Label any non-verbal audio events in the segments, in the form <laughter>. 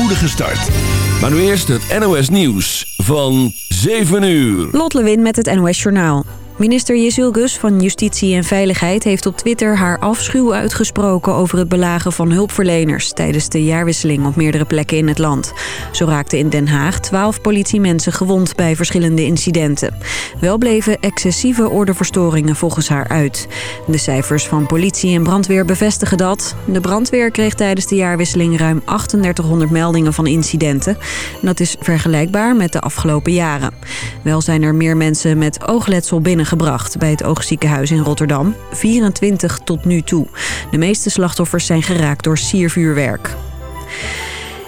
spoedige start. Maar nu eerst het NOS Nieuws van 7 uur. Lot Lewin met het NOS Journaal. Minister Jezil Gus van Justitie en Veiligheid heeft op Twitter haar afschuw uitgesproken over het belagen van hulpverleners tijdens de jaarwisseling op meerdere plekken in het land. Zo raakten in Den Haag twaalf politiemensen gewond bij verschillende incidenten. Wel bleven excessieve ordeverstoringen volgens haar uit. De cijfers van politie en brandweer bevestigen dat. De brandweer kreeg tijdens de jaarwisseling ruim 3800 meldingen van incidenten. Dat is vergelijkbaar met de afgelopen jaren. Wel zijn er meer mensen met oogletsel binnen gebracht bij het oogziekenhuis in Rotterdam. 24 tot nu toe. De meeste slachtoffers zijn geraakt door siervuurwerk.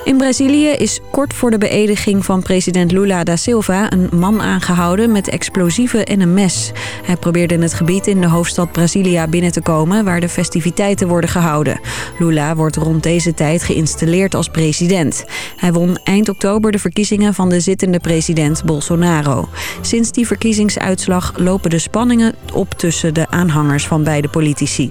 In Brazilië is kort voor de beëdiging van president Lula da Silva... een man aangehouden met explosieven en een mes. Hij probeerde in het gebied in de hoofdstad Brasilia binnen te komen... waar de festiviteiten worden gehouden. Lula wordt rond deze tijd geïnstalleerd als president. Hij won eind oktober de verkiezingen van de zittende president Bolsonaro. Sinds die verkiezingsuitslag lopen de spanningen op tussen de aanhangers van beide politici.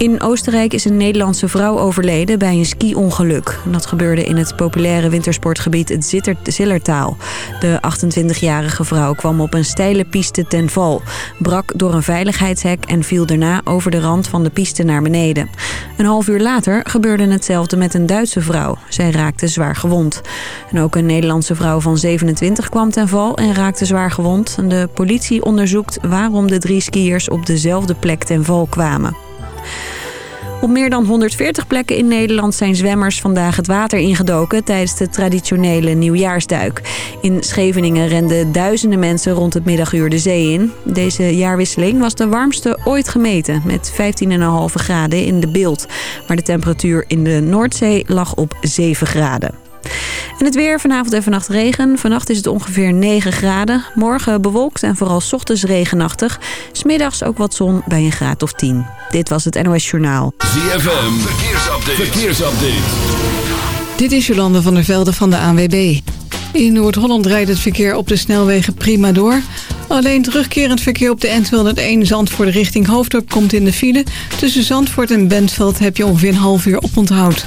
In Oostenrijk is een Nederlandse vrouw overleden bij een ski-ongeluk. Dat gebeurde in het populaire wintersportgebied het Zillertaal. De 28-jarige vrouw kwam op een steile piste ten val. Brak door een veiligheidshek en viel daarna over de rand van de piste naar beneden. Een half uur later gebeurde hetzelfde met een Duitse vrouw. Zij raakte zwaar gewond. En ook een Nederlandse vrouw van 27 kwam ten val en raakte zwaar gewond. De politie onderzoekt waarom de drie skiers op dezelfde plek ten val kwamen. Op meer dan 140 plekken in Nederland zijn zwemmers vandaag het water ingedoken tijdens de traditionele nieuwjaarsduik. In Scheveningen renden duizenden mensen rond het middaguur de zee in. Deze jaarwisseling was de warmste ooit gemeten met 15,5 graden in de beeld. Maar de temperatuur in de Noordzee lag op 7 graden. En het weer vanavond en vannacht regen. Vannacht is het ongeveer 9 graden. Morgen bewolkt en vooral ochtends regenachtig. Smiddags ook wat zon bij een graad of 10. Dit was het NOS Journaal. ZFM, verkeersupdate. verkeersupdate. Dit is Jolande van der Velde van de ANWB. In Noord-Holland rijdt het verkeer op de snelwegen prima door. Alleen terugkerend verkeer op de N201 Zandvoort richting Hoofddorp komt in de file. Tussen Zandvoort en Bentveld heb je ongeveer een half uur oponthoud.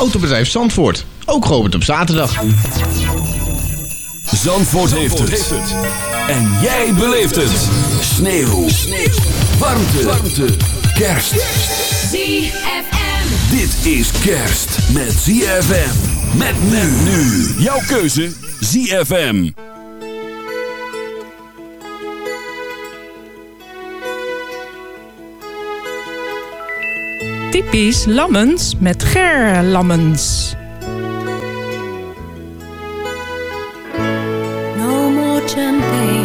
Autobedrijf Zandvoort. Ook geopend op zaterdag. Zandvoort, heeft, het. En jij beleeft het. Sneeuw. Sneeuw. Warmte. Warmte. Kerst. ZFM. Dit is kerst met ZFM. Met men nu. Jouw keuze. ZFM. Typisch Lammens met Ger Lammens. No more champagne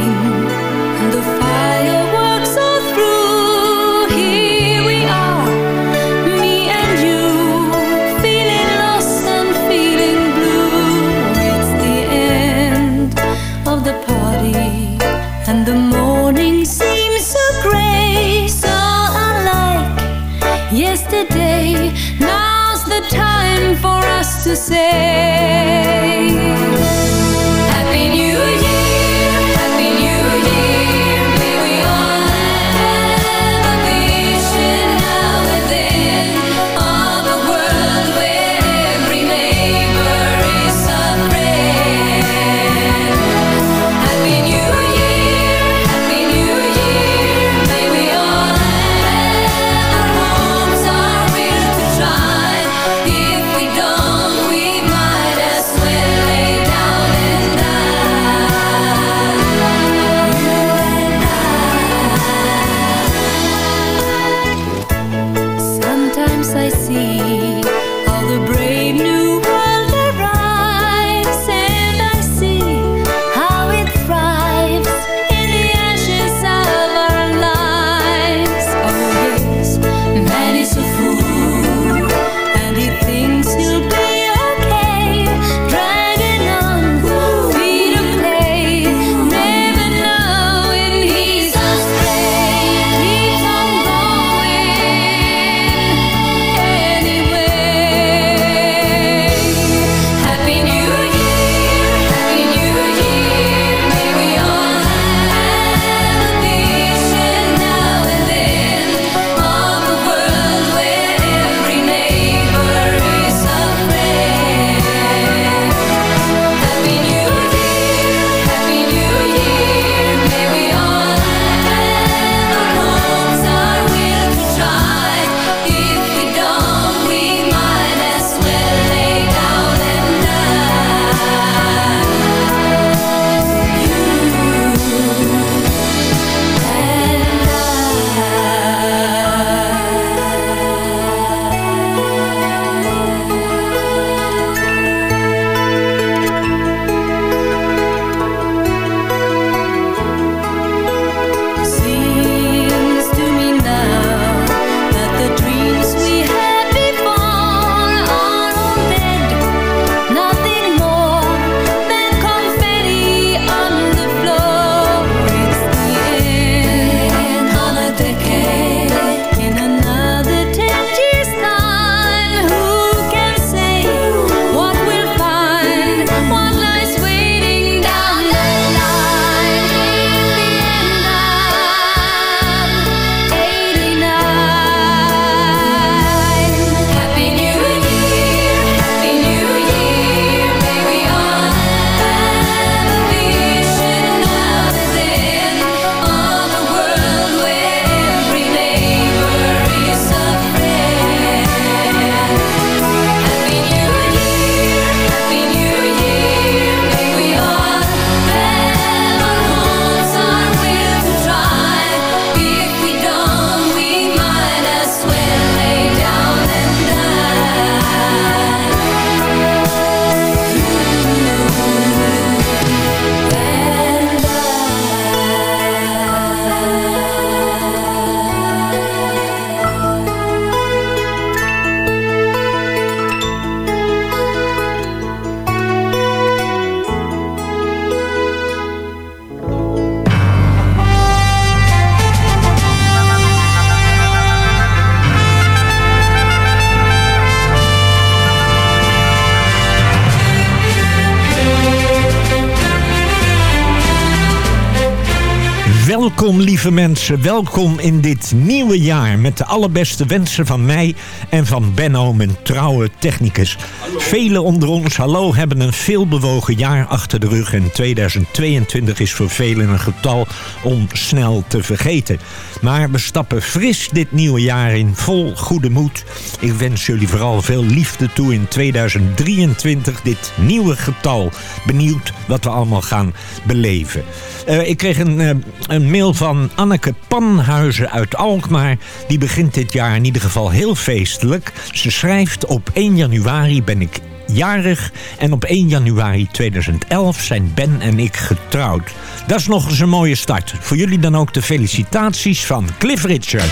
Welkom lieve mensen, welkom in dit nieuwe jaar met de allerbeste wensen van mij en van Benno, mijn trouwe technicus. Velen onder ons, hallo, hebben een veelbewogen jaar achter de rug en 2022 is voor velen een getal om snel te vergeten. Maar we stappen fris dit nieuwe jaar in, vol goede moed. Ik wens jullie vooral veel liefde toe in 2023, dit nieuwe getal. Benieuwd wat we allemaal gaan beleven. Uh, ik kreeg een, uh, een mail van Anneke Panhuizen uit Alkmaar. Die begint dit jaar in ieder geval heel feestelijk. Ze schrijft op 1 januari ben ik jarig en op 1 januari 2011 zijn Ben en ik getrouwd. Dat is nog eens een mooie start. Voor jullie dan ook de felicitaties van Cliff Richard.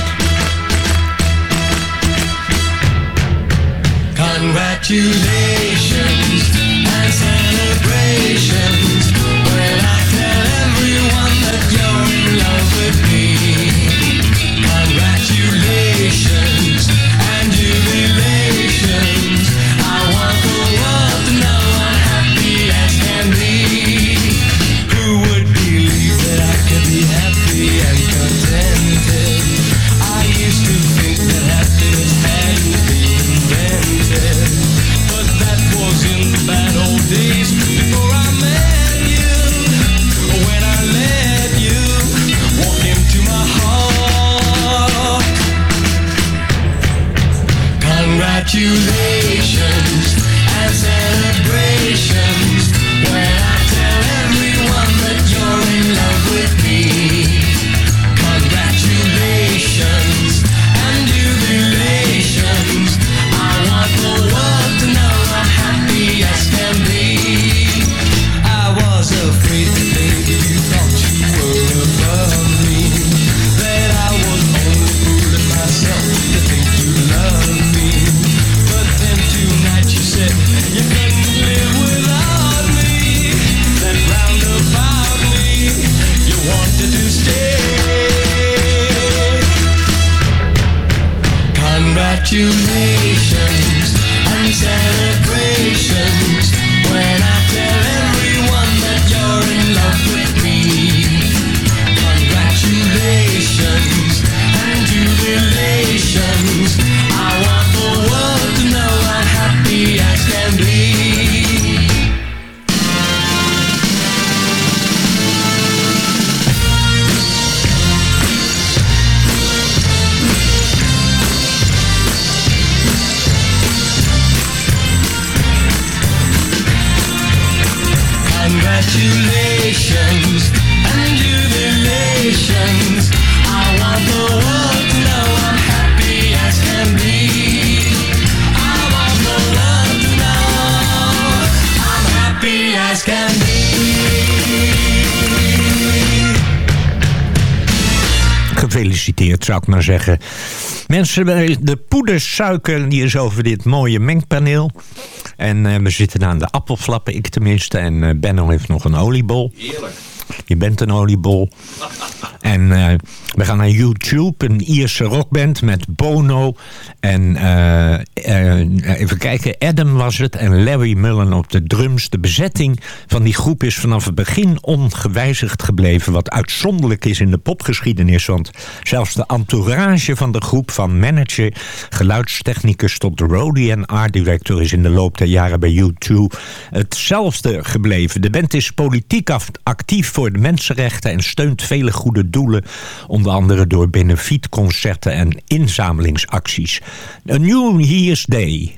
Congratulations and hawk. Congratulations. Zeggen. Mensen, de poedersuiker die is over dit mooie mengpaneel. En eh, we zitten aan de appelflappen, ik tenminste. En eh, Benno heeft nog een oliebol. Heerlijk. Je bent een oliebol. <laughs> En eh, we gaan naar YouTube, een Ierse rockband met Bono. En eh, eh, even kijken, Adam was het en Larry Mullen op de drums. De bezetting van die groep is vanaf het begin ongewijzigd gebleven. Wat uitzonderlijk is in de popgeschiedenis. Want zelfs de entourage van de groep, van manager, geluidstechnicus tot de roadie en art director... is in de loop der jaren bij U2 hetzelfde gebleven. De band is politiek actief voor de mensenrechten en steunt vele goede doelen. Onder andere door benefietconcerten en inzamelingsacties. A New Year's Day.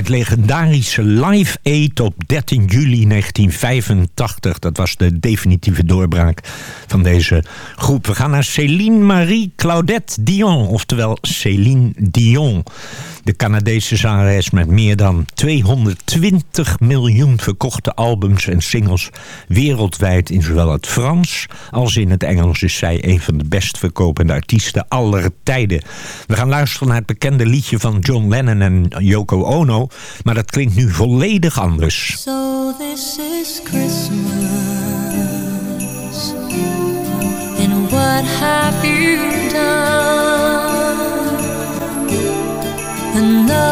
Het legendarische Live Aid op 13 juli 1985. Dat was de definitieve doorbraak van deze groep. We gaan naar Céline Marie Claudette Dion, oftewel Céline Dion. De Canadese zangeres met meer dan 220 miljoen verkochte albums en singles wereldwijd in zowel het Frans als in het Engels is zij een van de best verkopende artiesten aller tijden. We gaan luisteren naar het bekende liedje van John Lennon en Yoko Ono, maar dat klinkt nu volledig anders. So this is Christmas. And what have you done? Another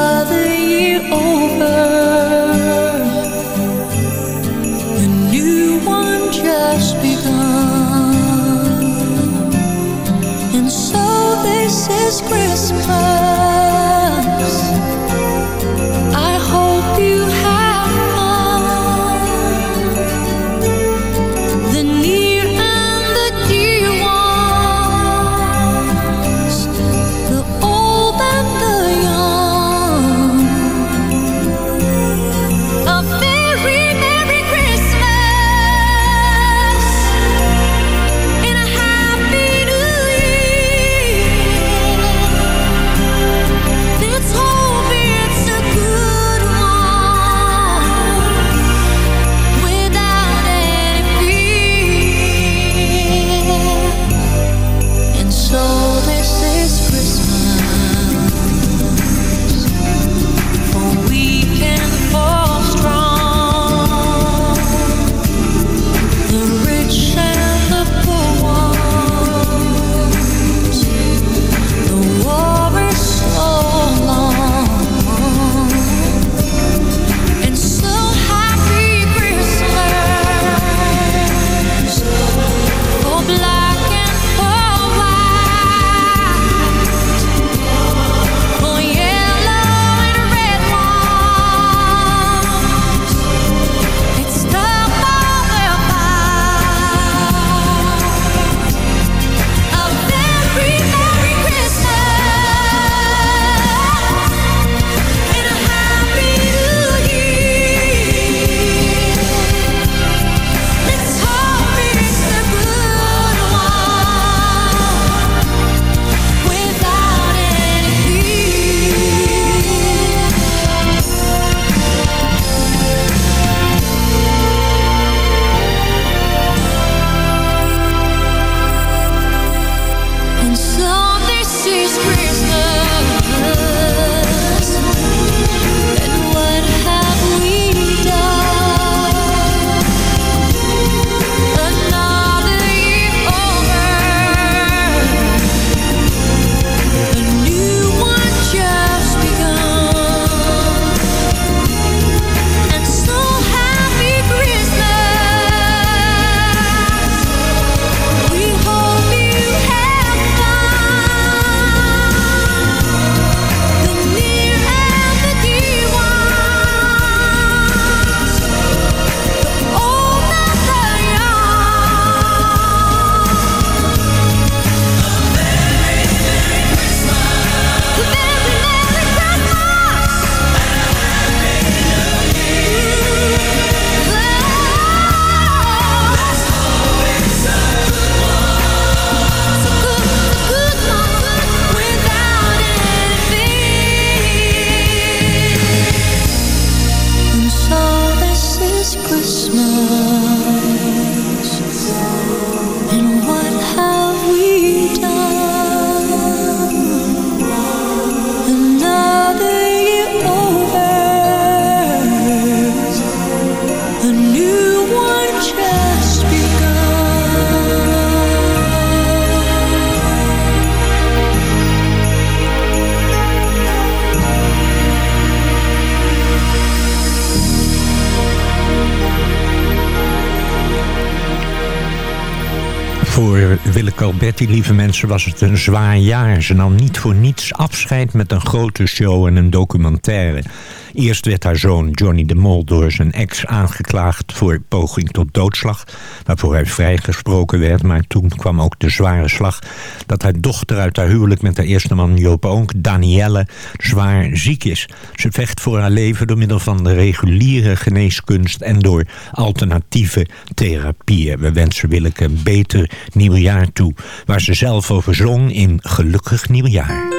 Willeke Alberti, lieve mensen, was het een zwaar jaar. Ze nam niet voor niets afscheid met een grote show en een documentaire. Eerst werd haar zoon Johnny de Mol door zijn ex aangeklaagd voor poging tot doodslag, waarvoor hij vrijgesproken werd. Maar toen kwam ook de zware slag dat haar dochter uit haar huwelijk met haar eerste man Joop Oonk, Danielle, zwaar ziek is. Ze vecht voor haar leven door middel van de reguliere geneeskunst en door alternatieve therapieën. We wensen Willeke een beter nieuwjaar toe, waar ze zelf over zong in Gelukkig Nieuwjaar.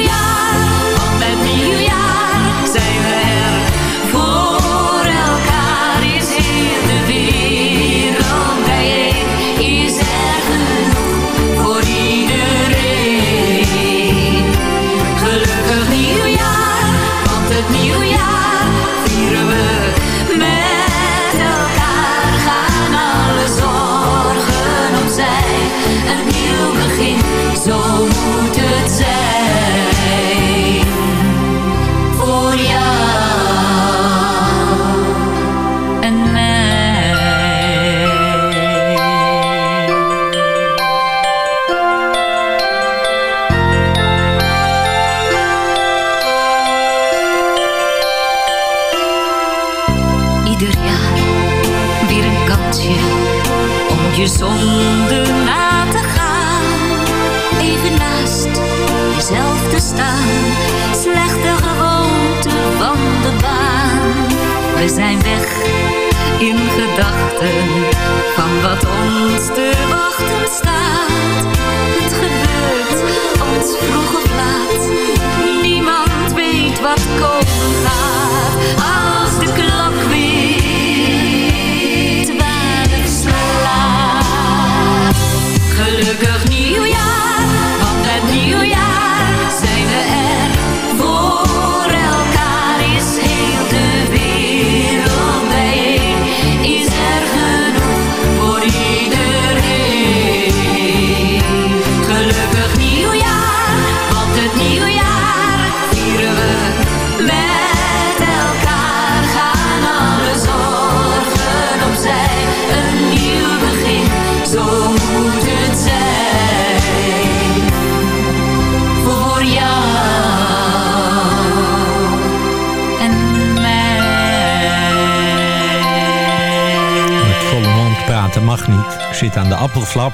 zit aan de appelflap.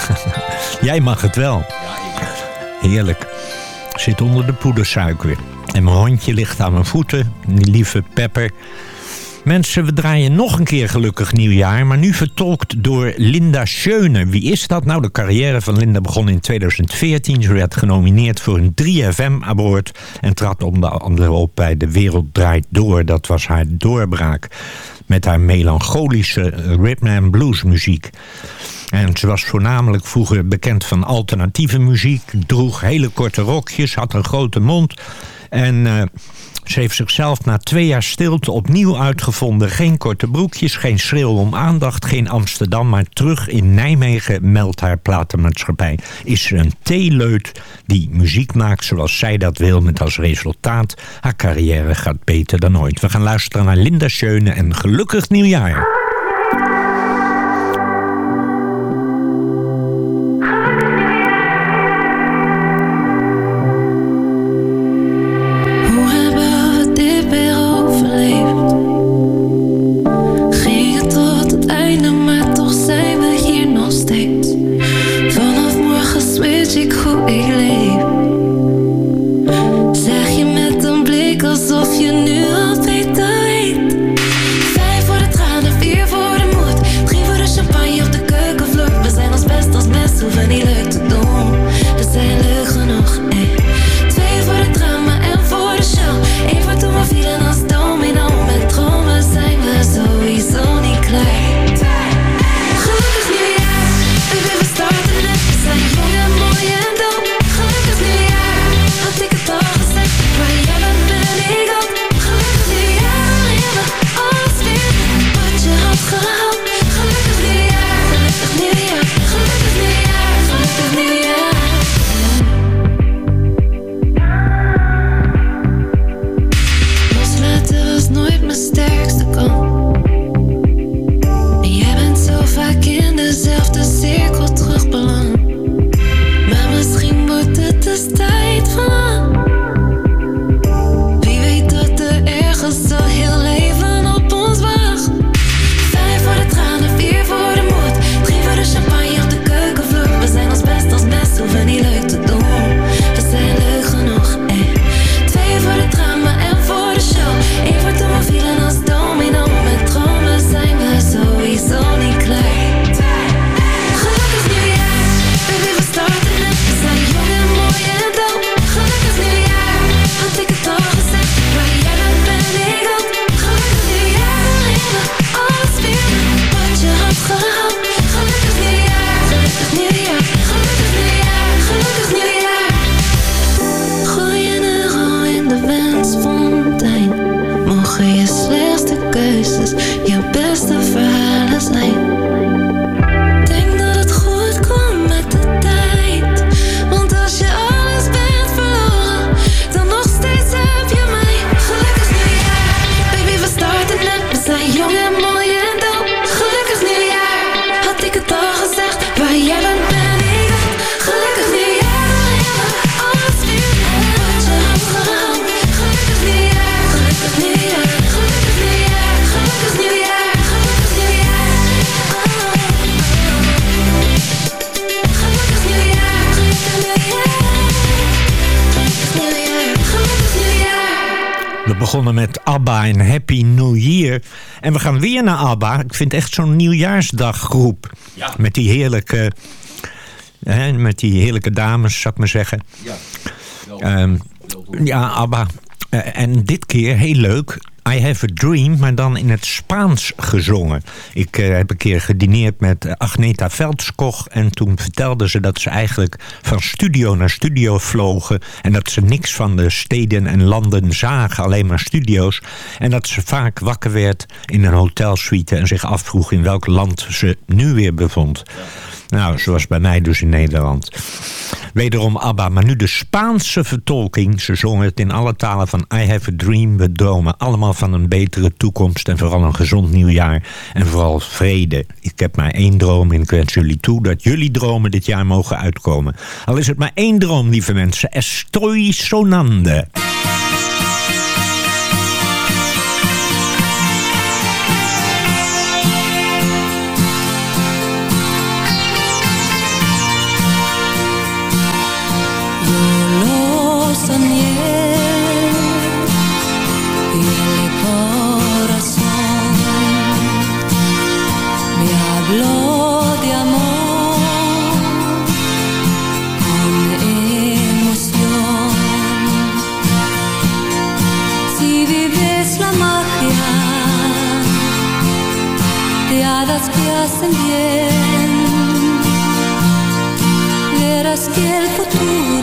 <laughs> Jij mag het wel. Heerlijk. Ik zit onder de poedersuiker. En mijn hondje ligt aan mijn voeten. Die lieve Pepper. Mensen, we draaien nog een keer gelukkig nieuwjaar, maar nu vertolkt door Linda Schöne. Wie is dat? Nou, de carrière van Linda begon in 2014. Ze werd genomineerd voor een 3FM-award en trad onder andere op bij De Wereld Draait Door. Dat was haar doorbraak met haar melancholische rhythm and blues muziek. En ze was voornamelijk vroeger bekend van alternatieve muziek. Droeg hele korte rokjes, had een grote mond. En eh, ze heeft zichzelf na twee jaar stilte opnieuw uitgevonden. Geen korte broekjes, geen schreeuw om aandacht, geen Amsterdam... maar terug in Nijmegen, meldt haar platenmaatschappij. Is ze een theeleut die muziek maakt zoals zij dat wil... met als resultaat haar carrière gaat beter dan ooit. We gaan luisteren naar Linda Schöne en gelukkig nieuwjaar. Weer naar ABBA. Ik vind echt zo'n nieuwjaarsdaggroep. Met die heerlijke... Hè, met die heerlijke dames, zou ik maar zeggen. Ja, ja ABBA. Eh, en dit keer, heel leuk... I Have a Dream, maar dan in het Spaans gezongen. Ik eh, heb een keer gedineerd met Agneta Veldskog... en toen vertelde ze dat ze eigenlijk van studio naar studio vlogen... en dat ze niks van de steden en landen zagen, alleen maar studio's... en dat ze vaak wakker werd in een hotelsuite... en zich afvroeg in welk land ze nu weer bevond. Nou, zoals bij mij dus in Nederland. Wederom ABBA, maar nu de Spaanse vertolking. Ze zongen het in alle talen van I have a dream. We dromen allemaal van een betere toekomst en vooral een gezond nieuwjaar. En vooral vrede. Ik heb maar één droom en ik wens jullie toe dat jullie dromen dit jaar mogen uitkomen. Al is het maar één droom, lieve mensen. Estoy sonande. retour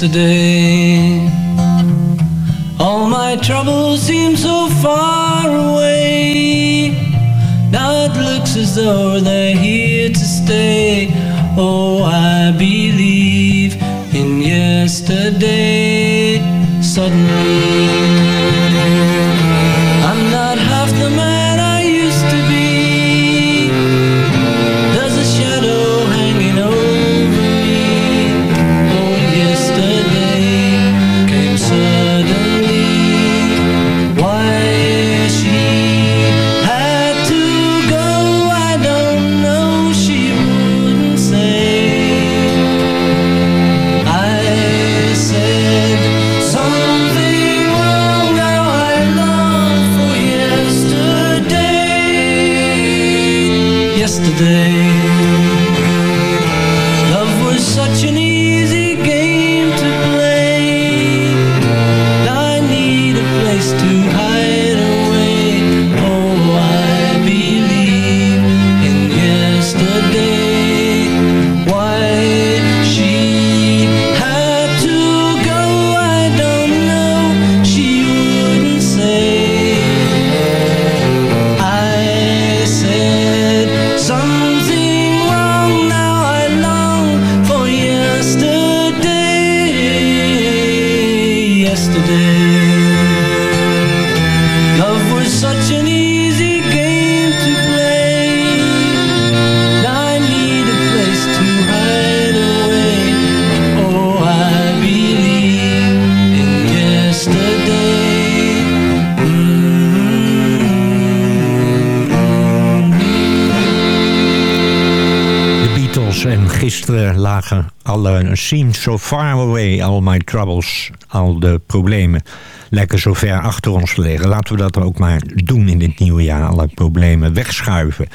Yesterday, So Far Away, All My Troubles, al de problemen lijken zo ver achter ons liggen. Laten we dat ook maar doen in dit nieuwe jaar, alle problemen wegschuiven.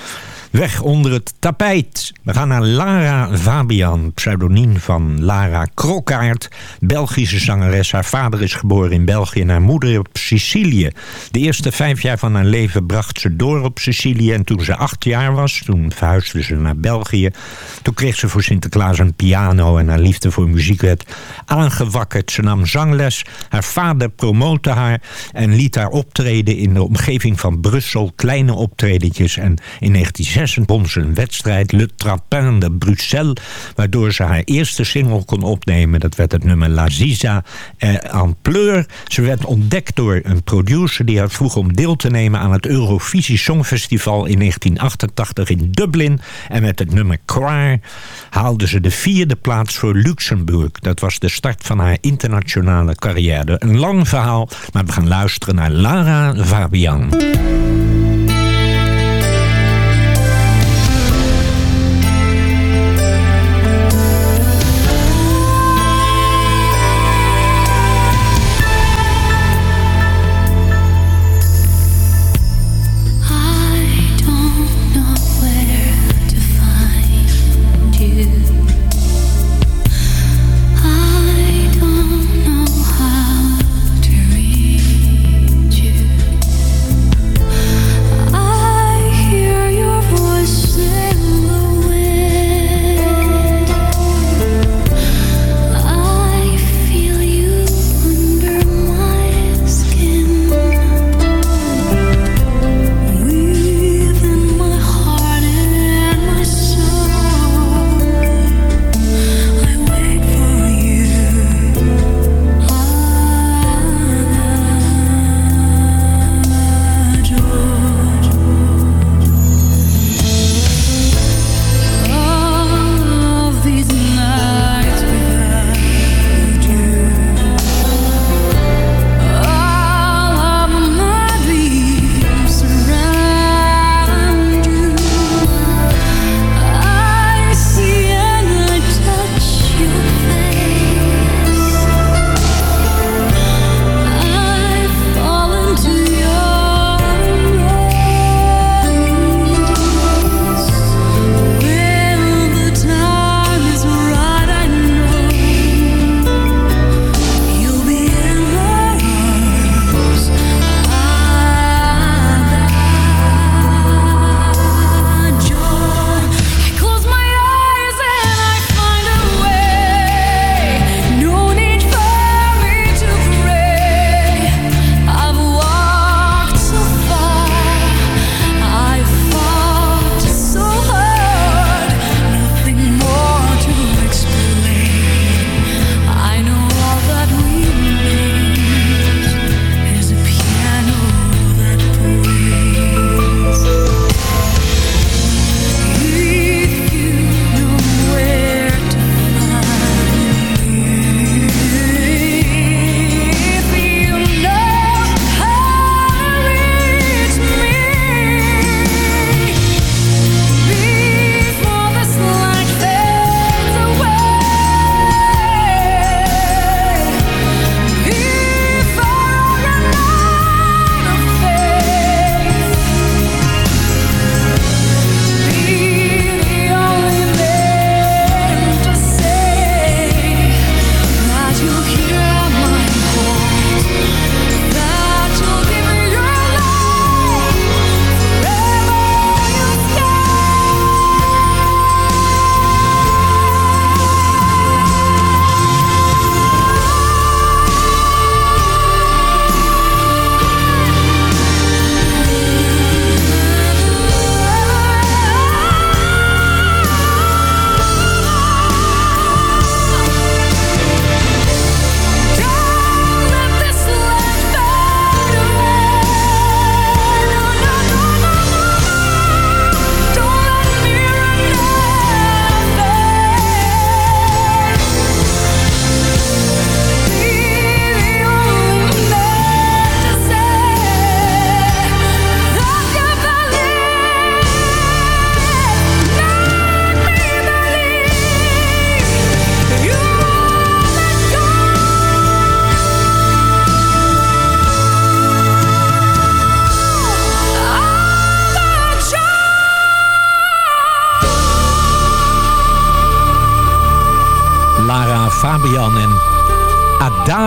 Weg onder het tapijt. We gaan naar Lara Fabian, pseudoniem van Lara Krokkaert. Belgische zangeres. Haar vader is geboren in België en haar moeder Sicilië. De eerste vijf jaar van haar leven bracht ze door op Sicilië. En toen ze acht jaar was, toen verhuisde ze naar België. Toen kreeg ze voor Sinterklaas een piano en haar liefde voor muziek werd aangewakkerd. Ze nam zangles. Haar vader promote haar en liet haar optreden in de omgeving van Brussel. Kleine optredentjes. En in 1906 won ze een wedstrijd, Le Trapin de Bruxelles, waardoor ze haar eerste single kon opnemen. Dat werd het nummer La Ziza eh, Pleur. Ze werd ontdekt door een producer die haar vroeg om deel te nemen aan het Eurovisie Songfestival in 1988 in Dublin. En met het nummer Choir haalde ze de vierde plaats voor Luxemburg. Dat was de start van haar internationale carrière. Een lang verhaal, maar we gaan luisteren naar Lara Fabian.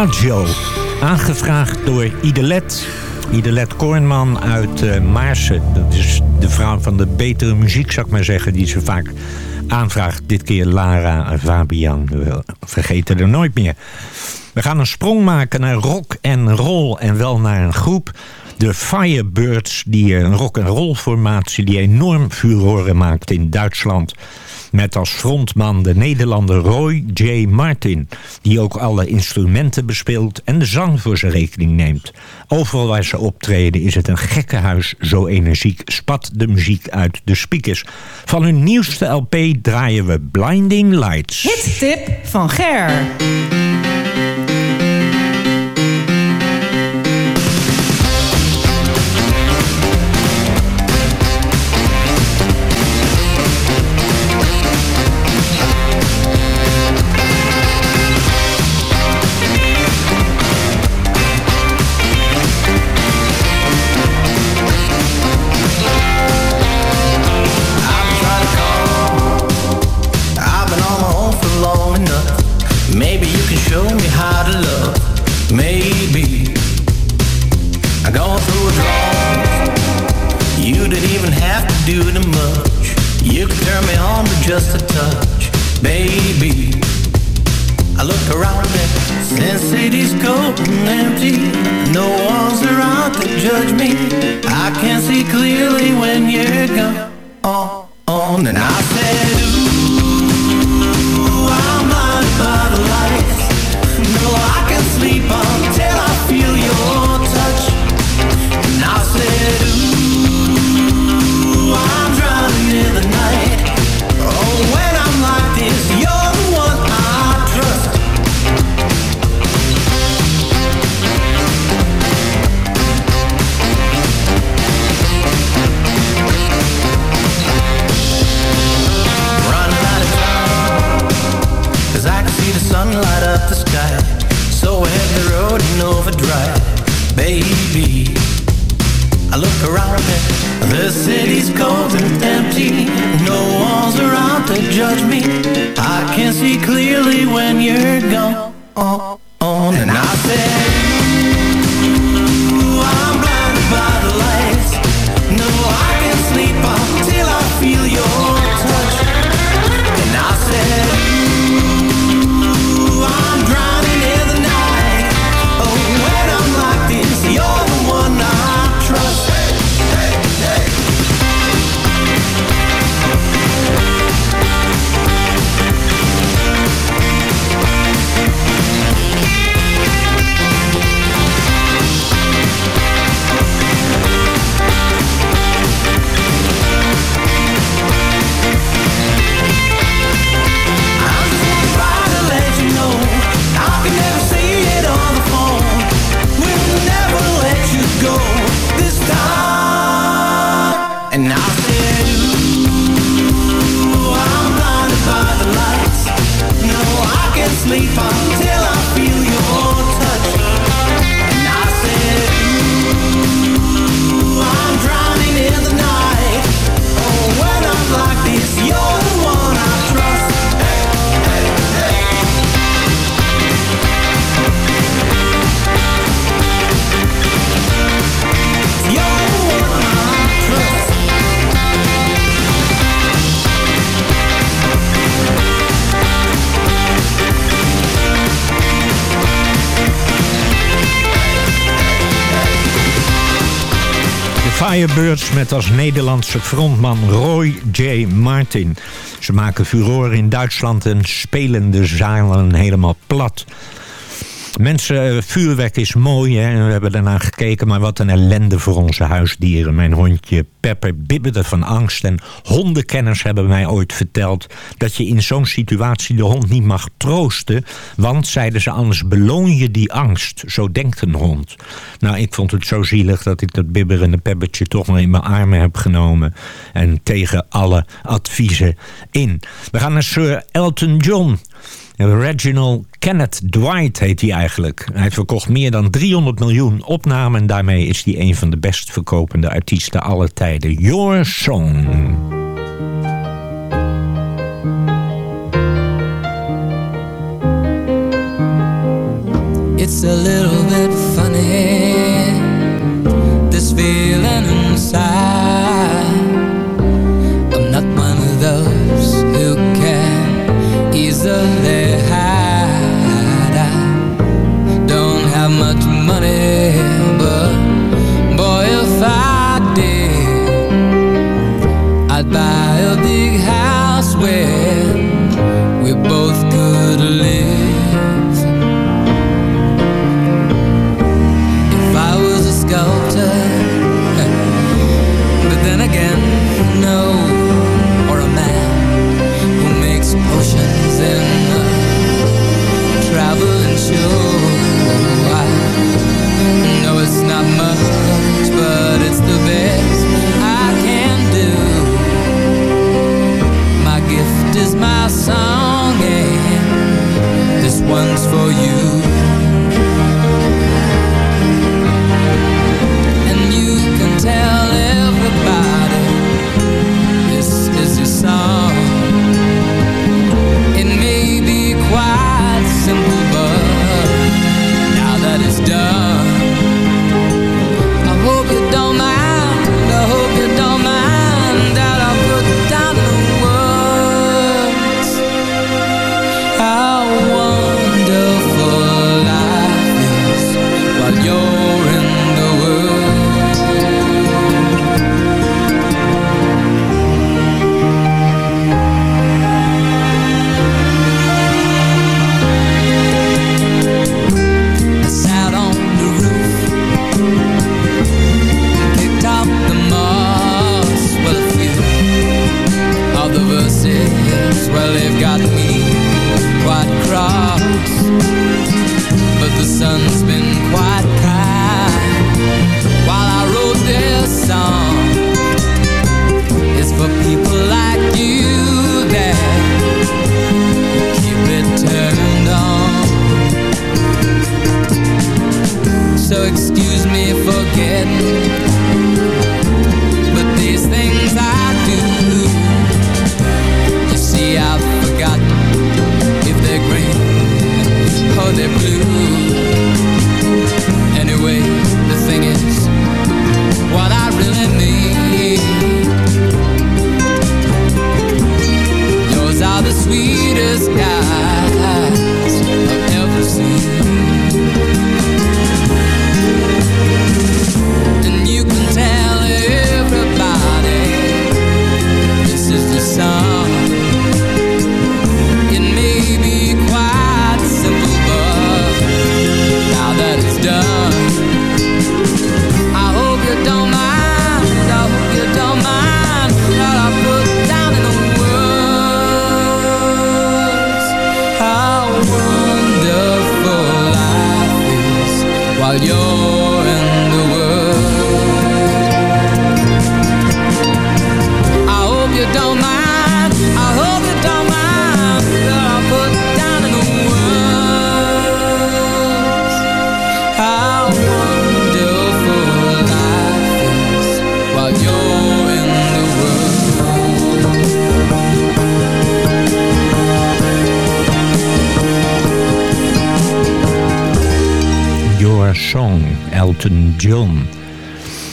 Adagio. Aangevraagd door Idelet. Idelet Kornman uit eh Maarsen. Dat is de vrouw van de betere muziek, zou ik maar zeggen, die ze vaak aanvraagt. Dit keer Lara Fabian. We vergeten er nooit meer. We gaan een sprong maken naar rock en roll en wel naar een groep. De Firebirds, die een rock en roll formatie die enorm furoren maakt in Duitsland. Met als frontman de Nederlander Roy J. Martin, die ook alle instrumenten bespeelt en de zang voor zijn rekening neemt. Overal waar ze optreden is het een gekkenhuis, zo energiek spat de muziek uit de speakers. Van hun nieuwste LP draaien we Blinding Lights. Hittip van Ger. Firebirds met als Nederlandse frontman Roy J. Martin. Ze maken furore in Duitsland en spelen de zalen helemaal plat. Mensen, eh, vuurwerk is mooi hè, we hebben daarna gekeken... maar wat een ellende voor onze huisdieren. Mijn hondje Pepper bibberde van angst... en hondenkenners hebben mij ooit verteld... dat je in zo'n situatie de hond niet mag troosten... want, zeiden ze, anders beloon je die angst. Zo denkt een hond. Nou, ik vond het zo zielig dat ik dat bibberende Peppertje... toch nog in mijn armen heb genomen... en tegen alle adviezen in. We gaan naar Sir Elton John... Reginald Kenneth Dwight heet hij eigenlijk. Hij verkocht meer dan 300 miljoen opnamen. En daarmee is hij een van de best verkopende artiesten aller tijden. Your Song. It's a little bit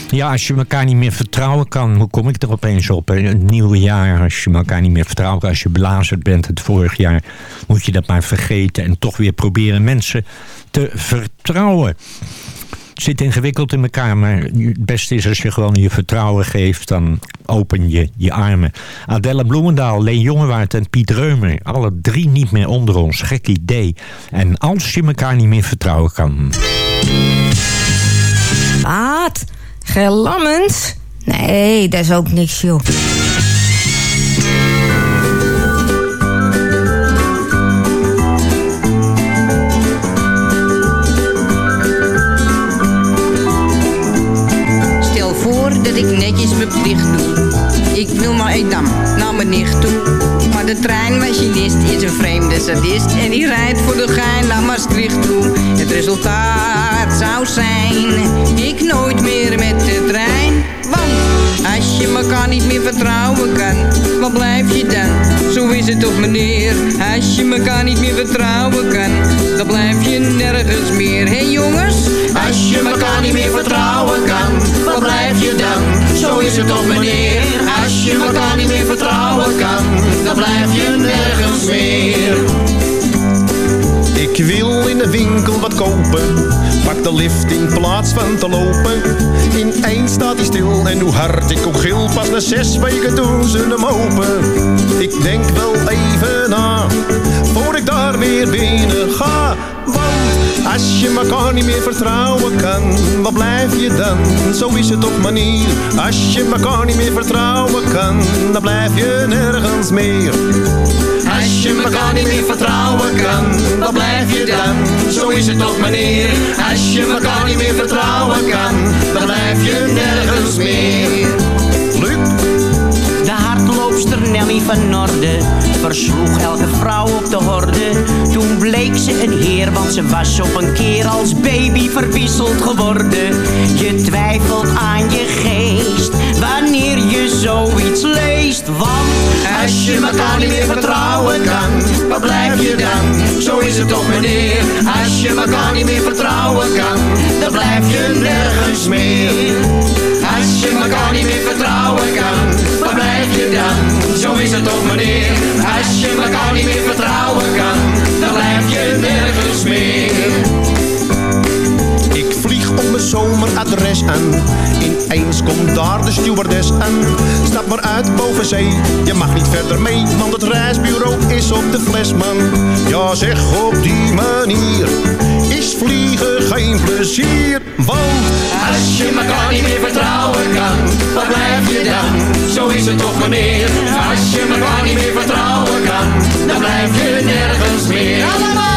Ja, als je elkaar niet meer vertrouwen kan, hoe kom ik er opeens op? Een het nieuwe jaar, als je elkaar niet meer vertrouwt, als je belazerd bent het vorig jaar, moet je dat maar vergeten en toch weer proberen mensen te vertrouwen. Het zit ingewikkeld in elkaar, maar het beste is als je gewoon je vertrouwen geeft, dan open je je armen. Adelle Bloemendaal, Leen Jongewaard en Piet Reumer, alle drie niet meer onder ons. Gek idee. En als je elkaar niet meer vertrouwen kan... Wat? Gelammend? Nee, dat is ook niks, joh. Stel voor dat ik netjes mijn plicht doe. Ik wil maar Edam naar mijn nicht toe. De treinmachinist is een vreemde sadist en die rijdt voor de gein naar Maastricht toe. Het resultaat zou zijn, ik nooit meer met de trein, want... Als je elkaar niet meer vertrouwen kan, wat blijf je dan? Zo is het toch meneer, als je elkaar niet meer vertrouwen kan, dan blijf je nergens meer. Hé hey jongens, als je elkaar niet meer vertrouwen kan, wat blijf je dan? Zo is het toch meneer, als je elkaar niet meer vertrouwen kan, dan blijf je nergens meer. Ik wil in de winkel wat kopen. Pak de lift in plaats van te lopen. Ineens staat hij stil en hoe hard ik ook gil. Pas na zes weken doen ze hem open. Ik denk wel even na, voor ik daar weer binnen ga. Want als je elkaar niet meer vertrouwen kan, wat blijf je dan? Zo is het toch manier. Als je elkaar niet meer vertrouwen kan, dan blijf je nergens meer. Als je elkaar niet meer vertrouwen kan, wat blijf je dan? Zo is het toch meneer. Als je elkaar niet meer vertrouwen kan, dan blijf je nergens meer. De hardloopster Nelly van Norde versloeg elke vrouw op de horde. Toen bleek ze een heer, want ze was op een keer als baby verwisseld geworden. Je twijfelt aan je geest zoiets leest, want Als je elkaar niet meer vertrouwen kan, wat blijf je dan? Zo is het toch meneer. Als je elkaar niet meer vertrouwen kan, dan blijf je nergens meer. Als je elkaar niet meer vertrouwen kan, wat blijf je dan? Zo is het toch meneer. Als je elkaar niet meer vertrouwen kan, dan blijf je nergens meer. Op mijn zomeradres aan. Ineens komt daar de stewardess aan. Stap maar uit boven zee, je mag niet verder mee, want het reisbureau is op de fles, man. Ja, zeg op die manier is vliegen geen plezier, want Als je elkaar niet meer vertrouwen kan, wat blijf je dan? Zo is het toch meneer. Als je elkaar niet meer vertrouwen kan, dan blijf je nergens meer. Allemaal!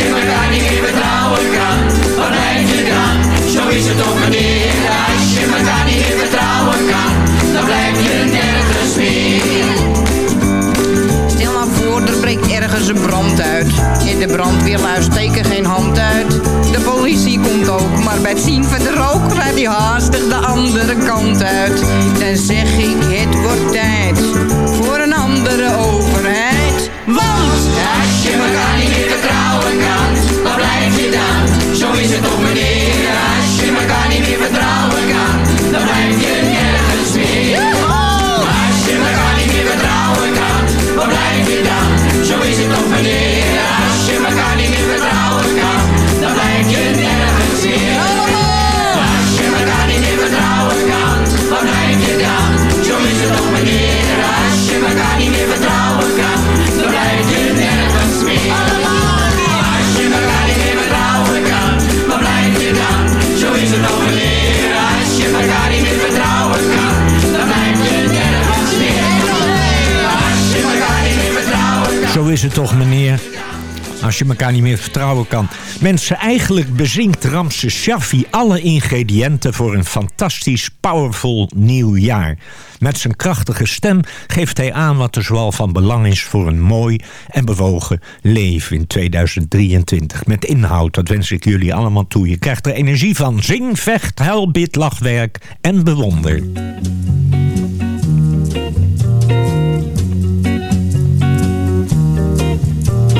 Je elkaar niet meer vertrouwen kan, wat blijf je dan? Zo is het toch meneer. Als je elkaar niet meer vertrouwen kan, dan blijf je nergens meer. Stel nou voor, er breekt ergens een brand uit. In de brandweerluis steken geen hand uit. De politie komt ook, maar bij het zien van de rook rijdt hij haastig de andere kant uit. Dan zeg ik, het wordt tijd voor een andere overheid. Als je elkaar niet meer vertrouwen kan, wat blijf je dan? Zo is het toch meneer. Is het. Als je. Als je elkaar niet meer vertrouwen kan. Zo is het toch, meneer. Als je elkaar niet meer vertrouwen kan. Mensen, eigenlijk bezinkt Ramses Shaffi alle ingrediënten voor een fantastisch, powerful nieuw jaar. Met zijn krachtige stem geeft hij aan wat er zoal van belang is voor een mooi en bewogen leven in 2023. Met inhoud, dat wens ik jullie allemaal toe. Je krijgt er energie van. Zing, vecht, huil, bid, lachwerk en bewonder.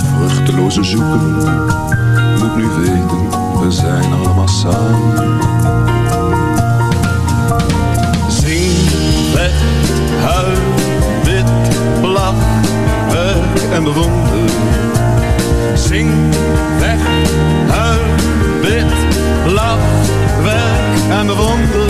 het vruchteloze zoeken. Moet nu weten, we zijn allemaal samen. Zing, vecht, huil, wit, lach, werk en bewonder. Zing, vecht, huil, wit, lach, werk en bewonder.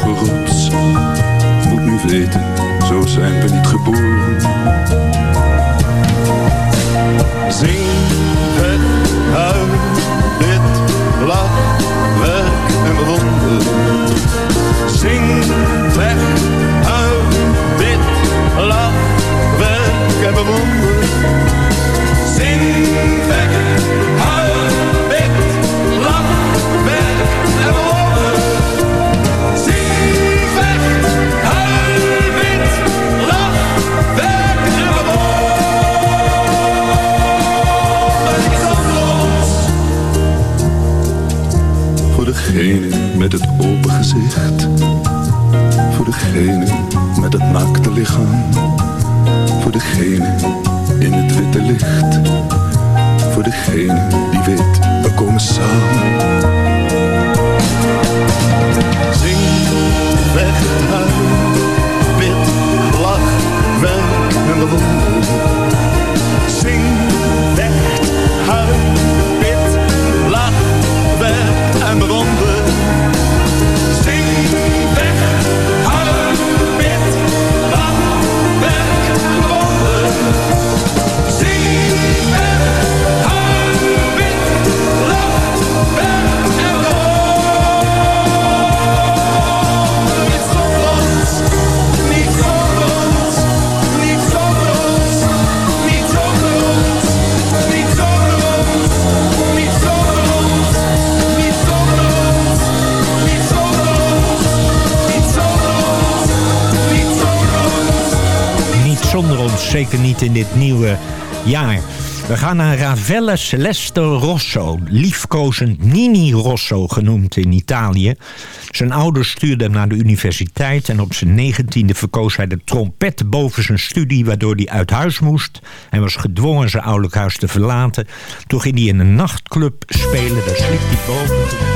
hoge. Moet nu weten, zo zijn we niet geboren. Zing, het, huil, bid, lach, werk en bewonder. Zing, weg, huil, bid, lach, werk en bewonder. Zing, weg, in dit nieuwe jaar. We gaan naar Ravelle Celeste Rosso, liefkozend Nini Rosso genoemd in Italië. Zijn ouders stuurden hem naar de universiteit en op zijn negentiende verkoos hij de trompet boven zijn studie, waardoor hij uit huis moest. Hij was gedwongen zijn ouderlijk huis te verlaten. Toen ging hij in een nachtclub spelen, daar sliep hij boven.